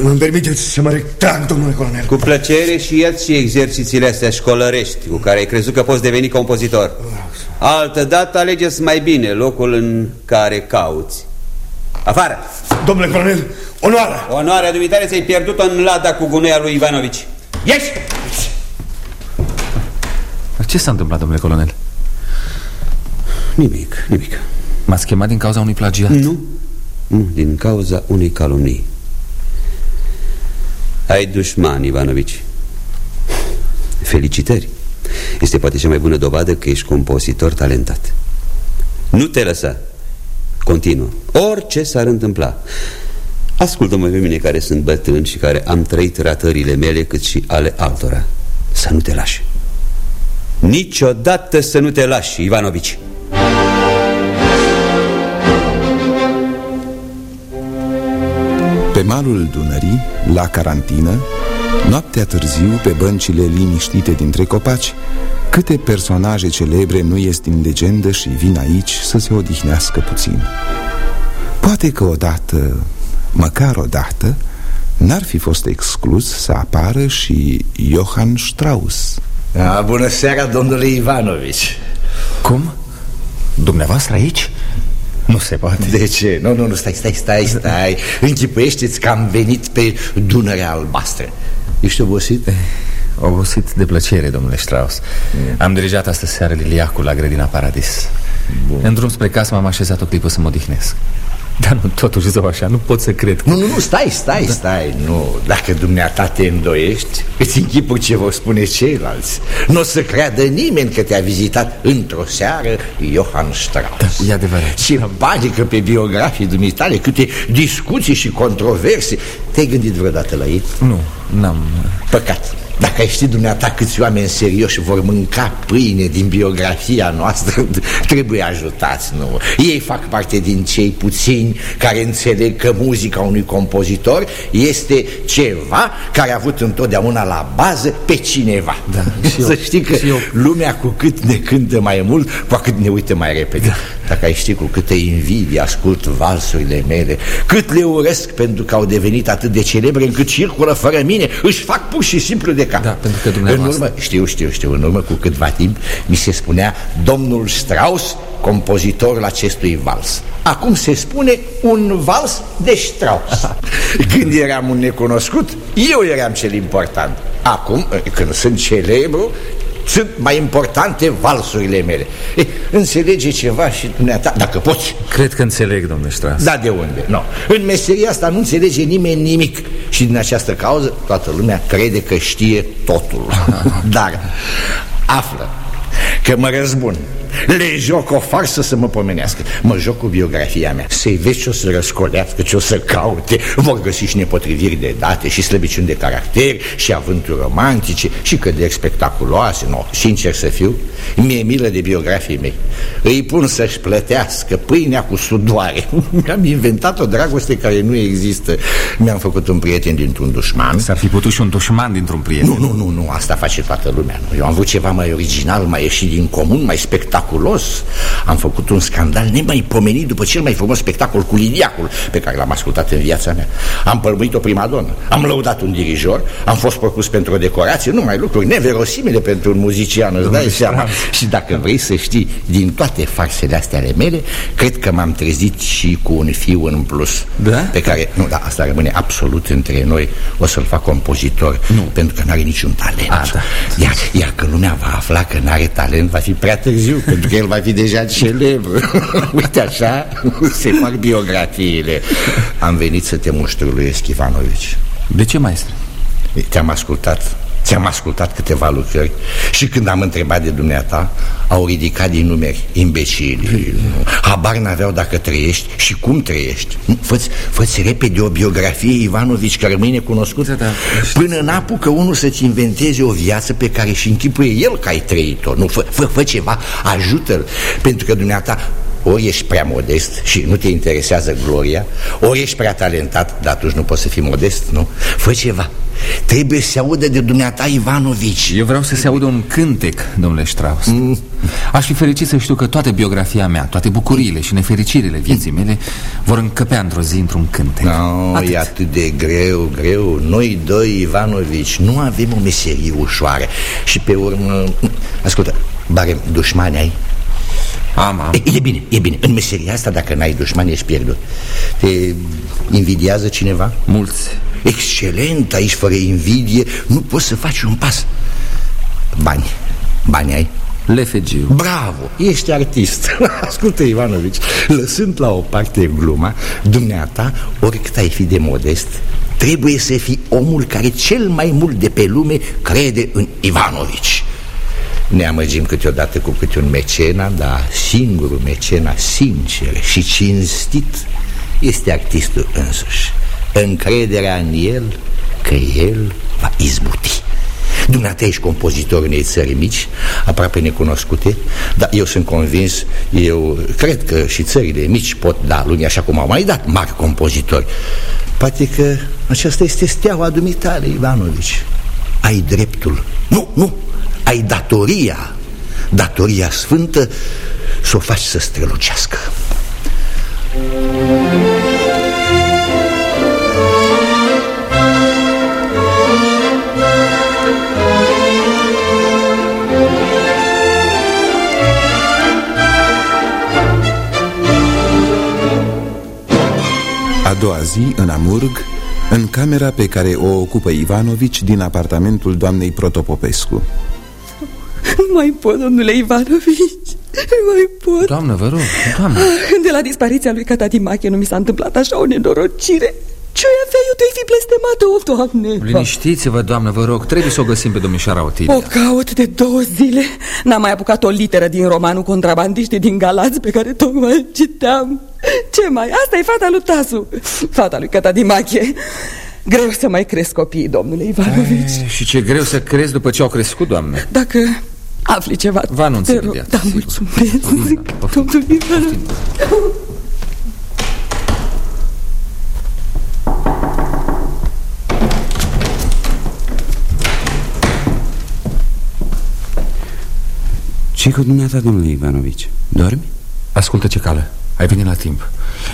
Îmi permiteți să mă retrag, domnule colonel Cu plăcere și ia și exercițiile astea școlărești Cu care ai crezut că poți deveni compozitor Altă dată alegeți mai bine locul în care cauți Afară! Domnule colonel, onoarea! Onoarea dumitare ți-ai pierdut-o în lada cu gunoia lui Ivanovici Ieși! Ce s-a întâmplat, domnule colonel? Nimic, nimic M-ați chemat din cauza unui plagiat? Nu, nu, din cauza unei calomnii. Ai dușman, Ivanovici. Felicitări. Este poate cea mai bună dovadă că ești compozitor talentat. Nu te lăsa. Continuă. Orice s-ar întâmpla. Ascultă-mă pe mine care sunt bătrân și care am trăit ratările mele cât și ale altora. Să nu te lași. Niciodată să nu te lași, Ivanovici. Pe malul Dunării, la carantină, noaptea târziu, pe băncile liniștite dintre copaci, câte personaje celebre nu ies din legendă și vin aici să se odihnească puțin. Poate că odată, măcar odată, n-ar fi fost exclus să apară și Johann Strauss. A, bună seara, domnule Ivanovici Cum? Dumneavoastră aici? Nu se poate De ce? Nu, nu, nu, stai, stai, stai, stai Închipuiește-ți că am venit pe Dunărea Albastră Ești obosit? Obosit de plăcere, domnule Strauss mm. Am dirijat astă seară liliacul la grădina Paradis Bun. În drum spre casă m-am așezat o clipă să mă odihnesc Dar nu, totuși, zău așa, nu pot să cred Nu, nu, nu, stai, stai, da. stai Nu, dacă dumneata te îndoiești Îți închipă ce vă spune ceilalți. Nu o să creadă nimeni că te-a vizitat într-o seară Johann Strauss. Da, E adevărat. Ce panică pe biografii dumitale Câte discuții și controverse. Te-ai gândit vreodată la ei? Nu, n-am Păcat dacă ai ști dumneata câți oameni serioși vor mânca pâine din biografia noastră, trebuie ajutați, nu? Ei fac parte din cei puțini care înțeleg că muzica unui compozitor este ceva care a avut întotdeauna la bază pe cineva. Da, Să știi că eu... lumea cu cât ne cântă mai mult, cu cât ne uită mai repede. Da. Dacă ai ști cu câte invidii ascult valsurile mele, cât le urăsc pentru că au devenit atât de celebre încât circulă fără mine, își fac pur și simplu de cap. Da, pentru că dumneavoastră... În urmă, știu, știu, știu, în urmă cu câtva timp mi se spunea domnul Strauss, compozitorul acestui vals. Acum se spune un vals de Strauss. Când eram un necunoscut, eu eram cel important. Acum, când sunt celebru, sunt mai importante valsurile mele. E, Înțelege ceva și dumneata, dacă poți. Cred că înțeleg, domnule Stras Da, de unde? No. În meseria asta nu înțelege nimeni nimic. Și din această cauză toată lumea crede că știe totul. Dar află că mă răzbun le joc o farsă să mă pomenească. Mă joc cu biografia mea. Să-i vezi ce o să răscolească, ce o să caute. Vor găsi și nepotriviri de date Și slăbiciuni de caracter Și avânturi romantice Și căderi spectaculoase. No, Sincer să fiu Mi-e milă de biografii mei. Îi pun să-și plătească pâinea cu sudoare. Mi-am inventat o dragoste care nu există. Mi-am făcut un prieten dintr-un dușman. S-ar fi putut și un dușman dintr-un prieten. Nu, nu, nu, nu, asta face toată lumea. Nu. Eu am vrut ceva mai original, mai ieșit din comun, mai spectaculos spectaculos. Am făcut un scandal nemaipomenit după cel mai frumos spectacol cu Liliacul Pe care l-am ascultat în viața mea. Am pălmuit o primadonă, am lăudat un dirijor. Am fost propus pentru o decorație. Numai lucruri neverosimile pentru un muzician Îți dai seama. Și dacă vrei să știi din toate farsele astea ale mele Cred că m-am trezit și cu un fiu în plus Da? Pe care, nu, da, asta rămâne absolut între noi. O să-l fac compozitor Nu. Pentru că n-are niciun talent. A, da. iar, iar că lumea va afla că n-are talent Va fi prea târziu pentru că el va fi deja celebru Uite așa se fac biografiile. Am venit să te muștruluiesc, Ivanovici. De ce, maestre? Te-am ascultat Ți-am ascultat câteva lucrări Și când am întrebat de dumneata Au ridicat din numeri imbecili Habar n-aveau dacă trăiești și cum trăiești. Fă-ți, fă repede o biografie Ivanovici Care mâine cunoscută da, Până n-apucă unul să-ți inventeze o viață Pe care și închipuie el că ai trăit-o. Nu, fă, fă, fă ceva, ajută-l. Pentru că dumneata ori ești prea modest și nu te interesează gloria Ori ești prea talentat, dar atunci nu poți să fii modest, nu? Fă ceva Trebuie să se audă de dumneata Ivanovici Eu vreau să se audă un cântec, domnule Strauss mm. Aș fi fericit să știu că toată biografia mea Toate bucuriile și nefericirile vieții mele Vor încăpea într-o zi într-un cântec no, atât. E atât de greu, greu Noi doi, Ivanovici, nu avem o meserie ușoară Și pe urmă Ascultă, bare dușmani ai? Am, am. E, e bine, e bine. În meseria asta, dacă n-ai dușmani, ești pierdut. Te invidiază cineva? Mulți. Excelent, aici fără invidie Nu poți să faci un pas. Bani, bani ai? Lefegiu Bravo, ești artist. Ascultă, Ivanovici Lăsând la o parte gluma Dumneata, oricât ai fi de modest Trebuie să fii omul care cel mai mult de pe lume Crede în Ivanovici ne amăgim câteodată cu câte un mecena Dar singurul mecena sincer și cinstit Este artistul însuși. Încrederea în el Că el va izbuti. Dumneata ești compozitor unei țări mici Aproape necunoscute Dar eu sunt convins Eu cred că și țările mici pot da lumii Așa cum au mai dat mari compozitori. Poate că aceasta este steaua dumitale, Ivanovici. Ai dreptul. Nu, nu, ai datoria Datoria sfântă Să o faci să strălucească A doua zi, în Amurg, în camera pe care o ocupă Ivanovici din apartamentul doamnei Protopopescu. Nu mai pot, domnule Ivanovici. Nu mai pot. Doamnă, vă rog, doamnă. Ah, De la dispariția lui Catatimache nu mi s-a întâmplat așa o nenorocire. Ce ai avea eu, te-ai fi blestemată, o, Doamne? Liniștiți-vă, doamnă, vă rog. Trebuie să o găsim pe domnișoara Otilia. O caut de două zile. N-am mai apucat o literă din romanul Contrabandiștii din Galați Pe care tocmai citeam. Ce mai? Asta e fata lui Tasu. Fata lui Catatimache Greu să mai cresc copiii, domnule Ivanovici. E, Și ce greu să crezi după ce au crescut, doamnă. Dacă afli ceva. Vă anunț imediat Da, mulțumesc Domnul Ivanovici ce cu dumneata, domnule Ivanovici? Dormi? Ascultă ce cală, ai venit la timp.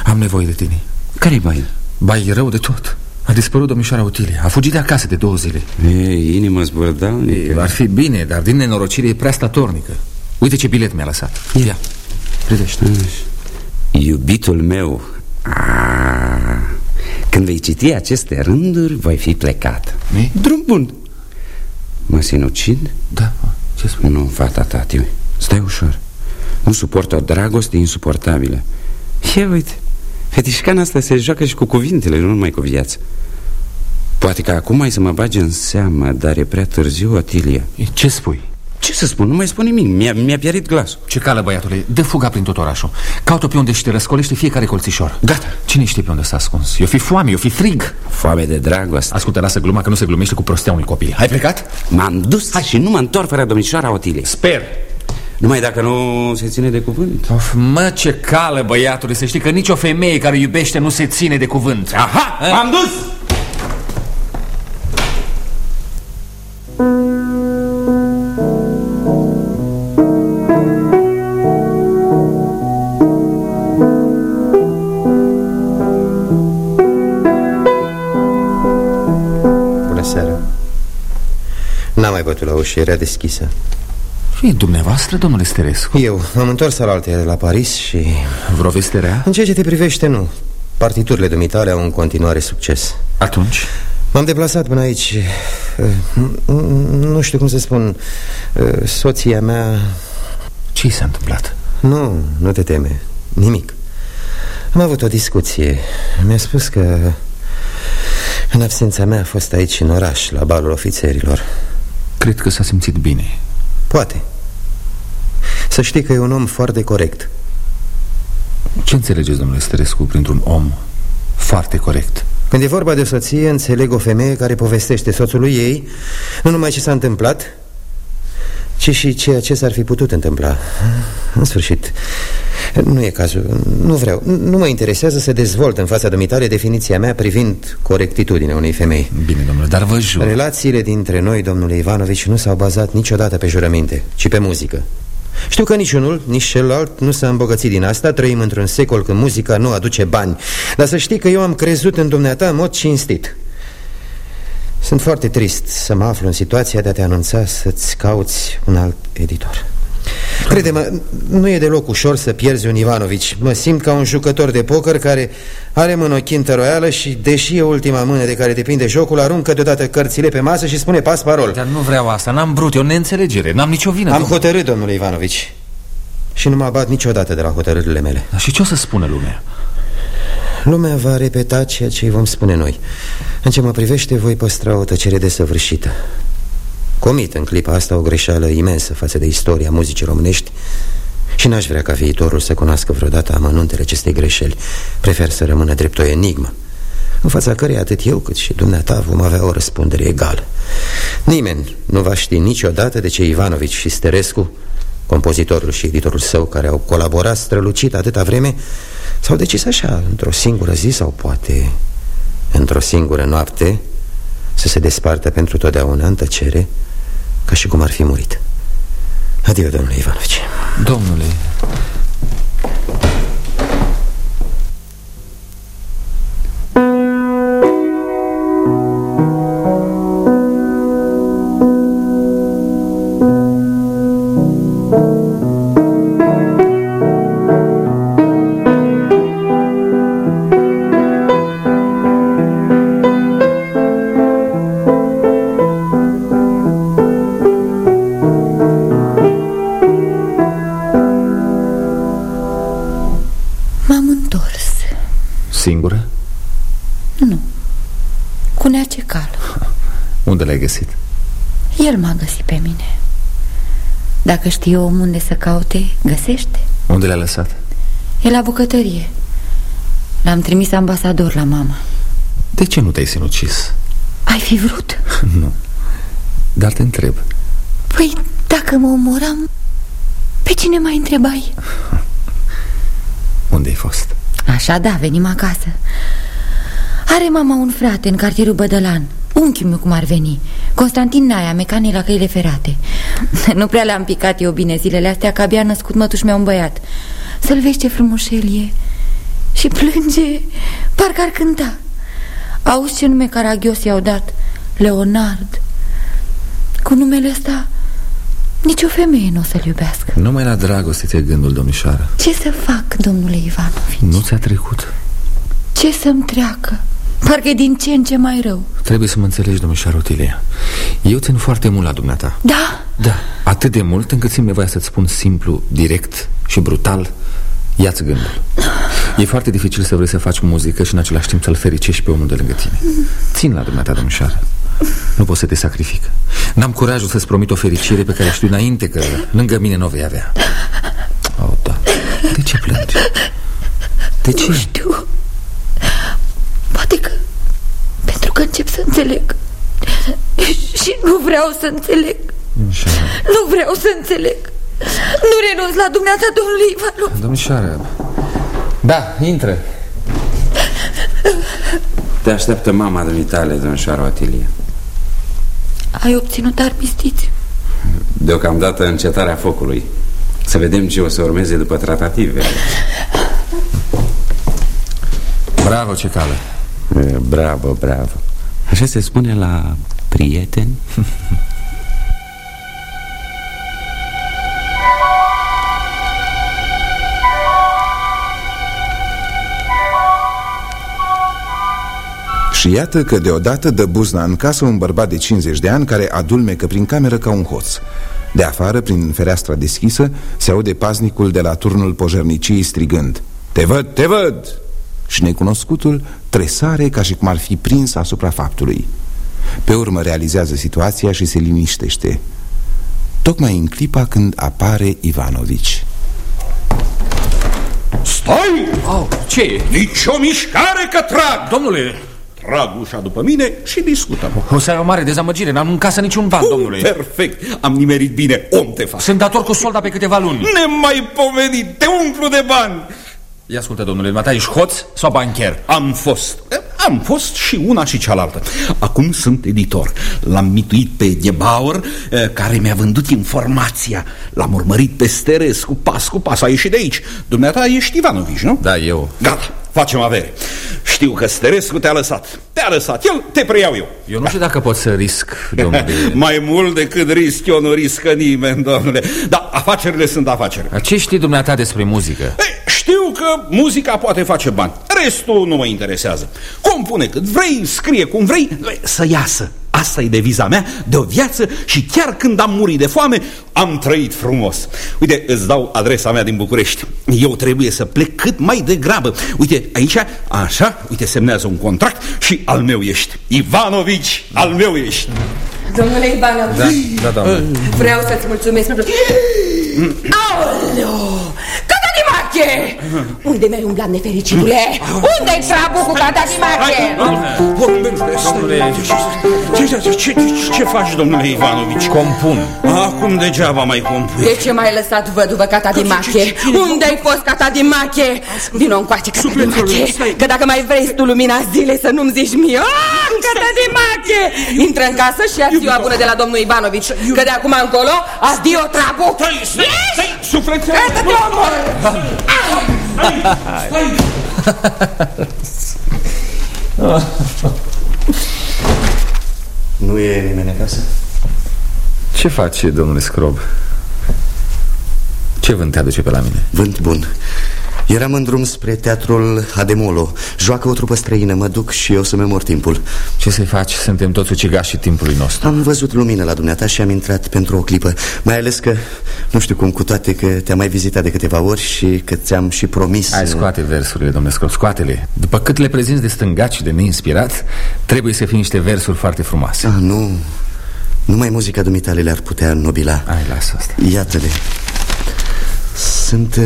Am nevoie de tine. Care-i bai? Bai rău de tot a dispărut domnișoara Otilia, a fugit de acasă de două zile. Ei, inimă zburdalnică Ar fi bine, dar din nenorocire e prea statornică. Uite ce bilet mi-a lăsat. Ia, privește. Iubitul meu. A, Când vei citi aceste rânduri, voi fi plecat. Mi? Drum bun. Mă sinucid? Da, ce spui? Nu, fata tati, stai ușor. Nu suport o dragoste insuportabilă. Ia uite Fetișcana asta se joacă și cu cuvintele, nu numai cu viața. Poate că acum mai să mă bage în seamă, dar e prea târziu, Otilia Ce spui? Ce să spun? Nu mai spun nimic, mi-a mi, pierit glasul. Ce cală, băiatule, dă fuga prin tot orașul. Caută pe unde și te răscolește fiecare colțișor. Gata. Cine știe pe unde s-a ascuns? Eu fi foame, eu fi frig. Foame de dragoste. Ascultă, lasă gluma că nu se glumește cu prostea unui copil. Ai plecat? M-am dus Hai. și nu mă întorc fără domnișoara Otilie. Sper numai dacă nu se ține de cuvânt. Of, Mă, ce cală, băiatule Să știi că nicio femeie care iubește nu se ține de cuvânt. Aha, m-am dus! Bună seara. N-am mai bătut la ușă, era deschisă E dumneavoastră, domnule Sterescu? Eu. M-am întors alaltă de la Paris și... Vreo veste rea? În ceea ce te privește, nu. Partiturile dumitale au în continuare succes. Atunci? M-am deplasat până aici. Nu știu cum să spun. Soția mea... Ce s-a întâmplat? Nu, nu te teme. Nimic. Am avut o discuție. Mi-a spus că În absența mea a fost aici în oraș La balul ofițerilor. Cred că s-a simțit bine Poate. Să știi că e un om foarte corect. Ce înțelegeți, domnule Stărescu, printr-un om foarte corect? Când e vorba de soție, înțeleg o femeie care povestește soțului ei Nu numai ce s-a întâmplat Ci și ceea ce s-ar fi putut întâmpla. În sfârșit Nu e cazul, nu vreau. Nu mă interesează să dezvolt în fața dumitare definiția mea privind corectitudinea unei femei. Bine, domnule, dar vă jur. Relațiile dintre noi, domnule Ivanovici, nu s-au bazat niciodată pe jurăminte Ci pe muzică. Știu că niciunul, nici celălalt nu s-a îmbogățit din asta. Trăim într-un secol când muzica nu aduce bani. Dar să știi că eu am crezut în dumneata în mod cinstit. Sunt foarte trist să mă aflu în situația de a te anunța să-ți cauți un alt editor Crede-mă, nu e deloc ușor să pierzi un Ivanovici. Mă simt ca un jucător de poker care are mână o chintă royală Și deși e ultima mână de care depinde jocul Aruncă deodată cărțile pe masă și spune pas parol. Dar nu vreau asta, n-am brut, e o neînțelegere, n-am nicio vină Am domnule. hotărât, domnule Ivanovici. Și nu mă abat niciodată de la hotărârile mele. Dar și ce o să spună lumea? Lumea va repeta ceea ce îi vom spune noi. În ce mă privește, voi păstra o tăcere desăvârșită Comit în clipa asta o greșeală imensă față de istoria muzicii românești Și n-aș vrea ca viitorul să cunoască vreodată amănuntele acestei greșeli. Prefer să rămână drept o enigmă În fața căreia atât eu cât și dumneata vom avea o răspundere egală. Nimeni nu va ști niciodată de ce Ivanovici și Sterescu Compozitorul și editorul său care au colaborat strălucit atâta vreme S-au decis așa, într-o singură zi sau poate într-o singură noapte Să se despartă pentru totdeauna în tăcere ca și cum ar fi murit. Adio, domnule Ivanovici. Domnule Dacă știe om unde să caute, găsește Unde l-a lăsat? E la bucătărie L-am trimis ambasador la mama De ce nu te-ai sinucis? Ai fi vrut? Nu Dar te întreb Păi, dacă mă omoram Pe cine mai întrebai? Unde ai fost? Așa, da, venim acasă Are mama un frate în cartierul Bădălan Unchiul meu cum ar veni. Constantin Naia, mecanic la căile ferate. Nu prea le-am picat eu bine zilele astea Că abia născut mătuși meu un băiat. Să-l vezi ce frumușel e Și plânge Parcă ar cânta. Auzi ce nume caragios i-au dat? Leonard. Cu numele ăsta Nici o femeie nu o să-l iubească. Numai la dragoste ți gândul, domnișoară. Ce să fac, domnule Ivanovici? Nu ți-a trecut? Ce să-mi treacă? Parcă e din ce în ce mai rău. Trebuie să mă înțelegi, domnișoară Otilia Eu țin foarte mult la dumneata. Da? Da, atât de mult încât simt nevoia să-ți spun simplu, direct și brutal Ia-ți gândul. E foarte dificil să vrei să faci muzică și în același timp să-l fericești pe omul de lângă tine. Țin la dumneata, domnișoară Nu pot să te sacrific. N-am curajul să-ți promit o fericire pe care știu înainte că lângă mine nu o vei avea. Oh, da De ce plângi? De ce? Nu știu Poate că Pentru că încep să înțeleg. Și nu vreau să înțeleg. Așa. Nu vreau să înțeleg. Nu renunț la dumneata, domnule Ivanov Domnișoară. Da, intră. Te așteaptă mama dumitale, domnișoara Otilia Ai obținut armistițiu. Deocamdată încetarea focului. Să vedem ce o să urmeze după tratative. Bravo, ce cală Bravo, bravo Așa se spune la prieteni? Și iată că deodată dă buzna în casă un bărbat de 50 de ani care adulmecă prin cameră ca un hoț. De afară, prin fereastra deschisă, se aude paznicul de la turnul pojerniciei strigând Te văd, te văd! Și necunoscutul tresare ca și cum ar fi prins asupra faptului. Pe urmă realizează situația și se liniștește. Tocmai în clipa când apare Ivanovici. Stai! Oh, ce e? Nici o mișcare că trag! Domnule! Trag ușa după mine și discutăm. O să ai o mare dezamăgire, n-am în casă niciun ban, Uh, domnule Perfect, am nimerit bine, om te fac Sunt dator cu solda pe câteva luni Nemai pomenit, te umplu de bani Ia ascultă, domnule, mata ești hoț sau bancher? Am fost, am fost și una și cealaltă. Acum sunt editor. L-am mituit pe Gebauer Care mi-a vândut informația. L-am urmărit pe Sterescu pas cu pas A ieșit de aici. Dumneata ești Ivanovici, nu? Da, eu. Gata, facem avere. Știu că Sterescu te-a lăsat. Te-a lăsat, el te preiau eu. Eu nu știu dacă pot să risc, domnule. Mai mult decât risc eu nu riscă nimeni, domnule. Dar afacerile sunt afaceri. Ce știi dumneata despre muzică? Ei, știu că muzica poate face bani. Restul nu mă interesează. Compune cât vrei, scrie cum vrei Să iasă Asta e deviza mea de o viață și chiar când am murit de foame, am trăit frumos. Uite, îți dau adresa mea din București. Eu trebuie să plec cât mai degrabă. Uite, aici, așa, uite, semnează un contract și al meu ești. Ivanovici, al meu ești. Domnule Ivanovici Da, da, doamne Vreau să-ți mulțumesc pentru... Aoleu! Catadimache! Unde mi-ai umblat, nefericitule? Unde-i trabul cu Catadimache? Domnule, Ce, ce, ce, ce faci, domnule Ivanovici? compun Acum degeaba mai compui. De ce m-ai lăsat văduvă Catadimache? Unde-ai fost Catadimache? Vino încoace, Catadimache Că dacă mai vrei tu lumina zilei să nu-mi zici mie Ah, Catadimache! Intră în casă și ia ziua bună de la domnul Ivanovici Că de acum încolo, adio trabu Stai, stai, stai, sufletel! Că te omor! Nu e nimeni acasă? Ce faci, domnule Scrob? Ce vânt te aduce pe la mine? Vânt bun Eram în drum spre teatrul Ademolo. Joacă o trupă străină, mă duc și o să-mi mor timpul. Ce să-i faci? Suntem toți ucigași timpului nostru. Am văzut lumină la dumneata și am intrat pentru o clipă. Mai ales că, nu știu cum, cu toate că te-am mai vizitat de câteva ori Și că ți-am și promis Hai, scoate versurile, domnule Scrop, scoate-le. După cât le prezinți de stângat și de neinspirat Trebuie să fie niște versuri foarte frumoase. Ah, Nu, numai muzica dumitale le-ar putea nobila Hai, lasă asta. Iată-le. Sunt... Uh...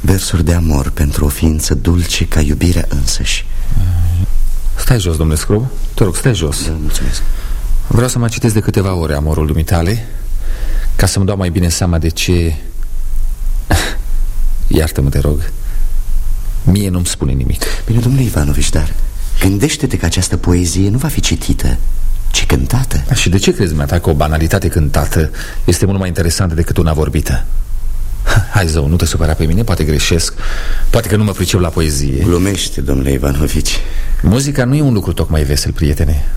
Versuri de amor pentru o ființă dulce ca iubirea însăși. Stai jos, domnule Scrub Te rog, stai jos. Da, mulțumesc. Vreau să mă citesc de câteva ore amorul dumitale Ca să-mi dau mai bine seama de ce Iartă-mă, te rog. Mie nu-mi spune nimic. Bine, domnule Ivanovici, dar Gândește-te că această poezie nu va fi citită ci cântată. A, Și de ce crezi, ta că o banalitate cântată Este mult mai interesantă decât una vorbită? Hai, zău, nu te supăra pe mine, poate greșesc. Poate că nu mă pricep la poezie. Glumește, domnule Ivanovici. Muzica nu e un lucru tocmai vesel, prietene.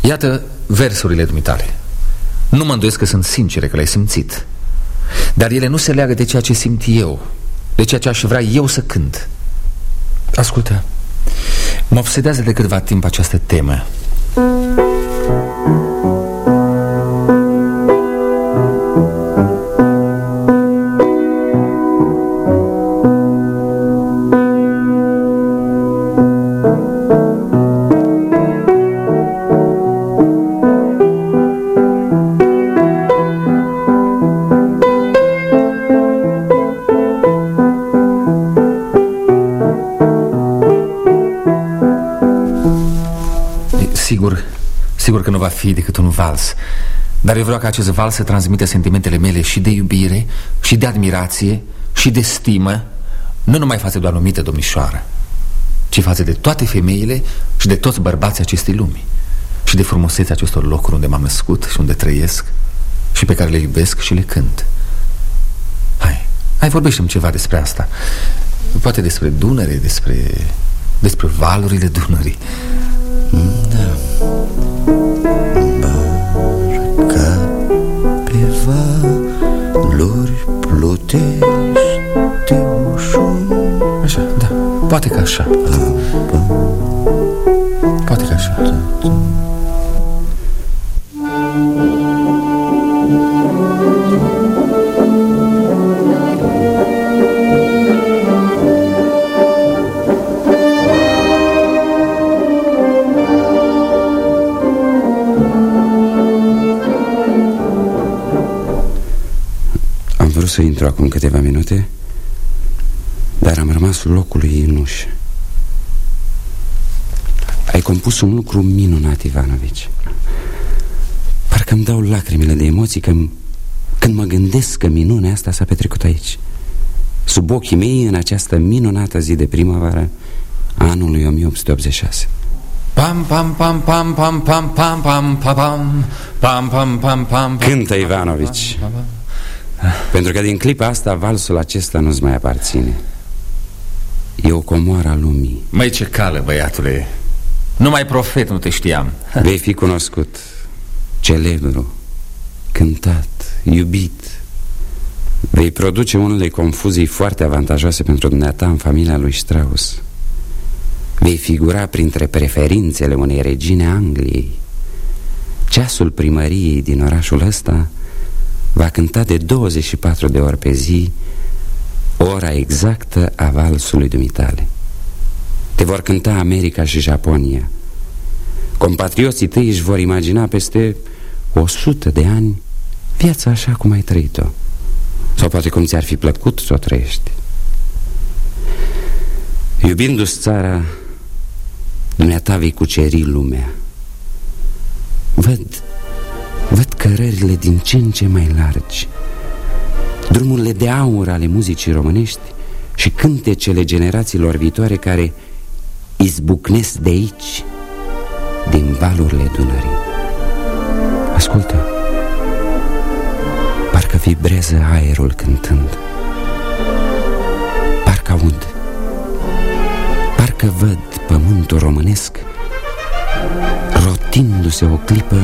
Iată versurile dumitale. Nu mă îndoiesc că sunt sincere, că le-ai simțit. Dar ele nu se leagă de ceea ce simt eu De ceea ce aș vrea eu să cânt. Ascultă Mă obsedează de câteva timp această temă va fi decât un vals. Dar eu vreau ca acest vals să transmită sentimentele mele și de iubire Și de admirație Și de stimă Nu numai față de o anumită domnișoară Ci față de toate femeile Și de toți bărbații acestei lumi Și de frumusețea acestor locuri unde m-am născut Și unde trăiesc Și pe care le iubesc și le cânt. Hai, hai vorbește-mi ceva despre asta. Poate despre Dunăre, despre, despre valurile Dunării. Da valori plutește ușor. Așa, da, poate că așa. Poate că așa să intru acum câteva minute Dar am rămas locului în ușă Ai compus un lucru minunat, Ivanovici Parcă îmi dau lacrimile de emoții când, când mă gândesc că minunea asta s-a petrecut aici Sub ochii mei în această minunată zi de primăvară Anului 1886 Pam pam pam pam pam pam pam pam pam pam pam pam pam Cântă Ivanovici pentru că din clipa asta valsul acesta nu-ți mai aparține. E o comoară a lumii. Măi ce cală, băiatule. Numai profet nu te știam. Vei fi cunoscut Celebru Cântat Iubit. Vei produce unele confuzii foarte avantajoase pentru dumneata în familia lui Strauss. Vei figura printre preferințele unei regine Angliei. Ceasul primăriei din orașul ăsta va cânta de 24 de ori pe zi ora exactă a valsului dumitale. Te vor cânta America și Japonia. Compatrioții tăi își vor imagina peste 100 de ani viața așa cum ai trăit-o. Sau poate cum ți-ar fi plăcut să o trăiești. Iubindu-ți țara, dumneata vei cuceri lumea. Văd Văd cărările din ce în ce mai largi. Drumurile de aur ale muzicii românești Și cântecele generațiilor viitoare care izbucnesc de aici Din valurile Dunării. Ascultă. Parcă vibrează aerul cântând. Parcă aud. Parcă văd pământul românesc Rotindu-se o clipă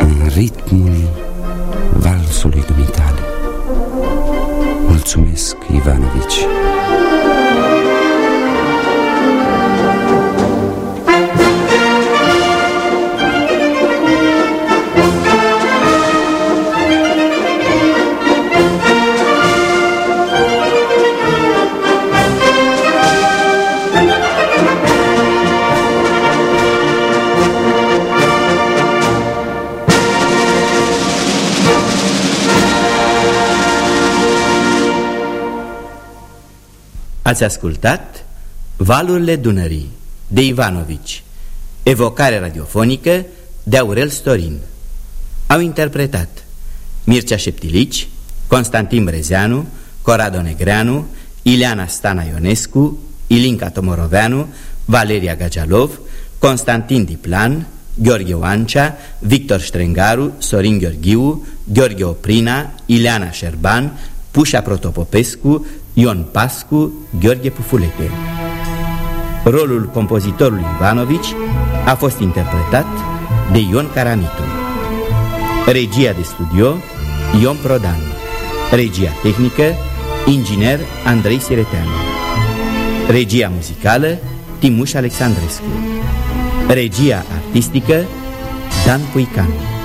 în ritmul valsului dumitale. mulțumesc, Ivanovici. Ați ascultat Valurile Dunării de Ivanovici. Evocare radiofonică de Aurel Storin. Au interpretat Mircea Șeptilici, Constantin Brezeanu, Corado Negreanu, Ileana Stana Ionescu, Ilinca Tomoroveanu, Valeria Gagialov, Constantin Diplan, Gheorghe Oancea, Victor Strengaru, Sorin Gheorghiu, Gheorghe Oprina, Ileana Șerban, Pușa Protopopescu, Ion Pascu, Gheorghe Pufulete. Rolul compozitorului Ivanovici a fost interpretat de Ion Caramitu. Regia de studio Ion Prodan. Regia tehnică inginer Andrei Sireteanu. Regia muzicală Timuș Alexandrescu. Regia artistică Dan Puican.